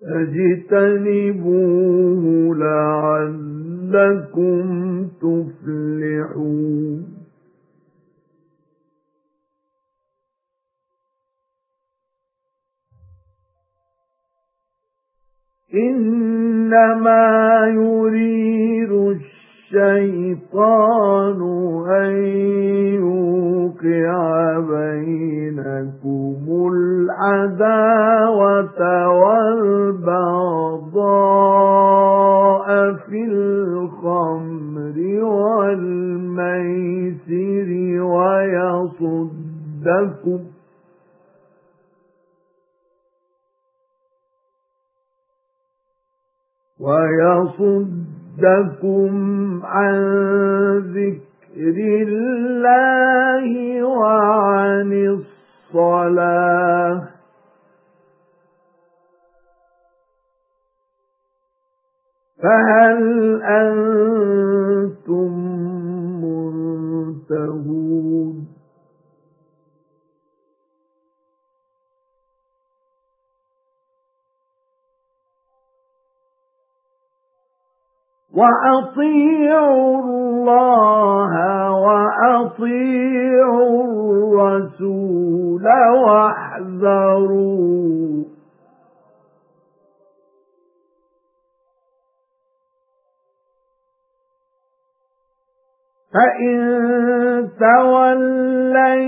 فَاجْتَنِبُوهُ لَعَلَّكُمْ تُفْلِحُونَ. إِنَّمَا يُرِيدُ الشَّيْطَانُ الْعَدَاوَةَ وَالْبَغْضَاءَ فِي الْخَمْرِ وَالْمَيْسِرِ وَيَصُدَّكُمْ وَيَصُدَّكُمْ عَن ذِكْرِ اللَّهِ وَعَنِ الصَّلَاةِ. فَهَلْ أَنْتُمْ مُنْتَهُونَ؟ وَأَطِيعُوا اللَّهَ وَأَطِيعُوا وَاحْذَرُوا فَإِن تَوَلَّيْتُمْ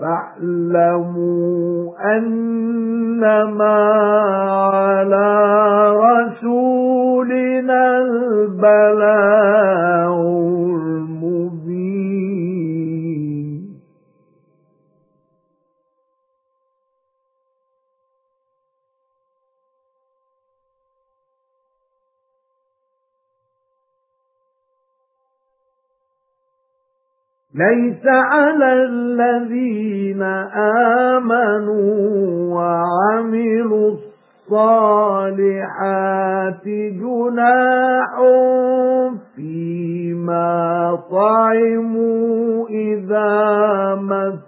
فَاعْلَمُوا أَنَّمَا عَلَى رَسُولِنَا الْبَلَاغُ. لَيْسَ عَلَى الَّذِينَ آمَنُوا وَعَمِلُوا الصَّالِحَاتِ جُنَاحٌ فِيمَا طَعِمُوا إِذَا مَا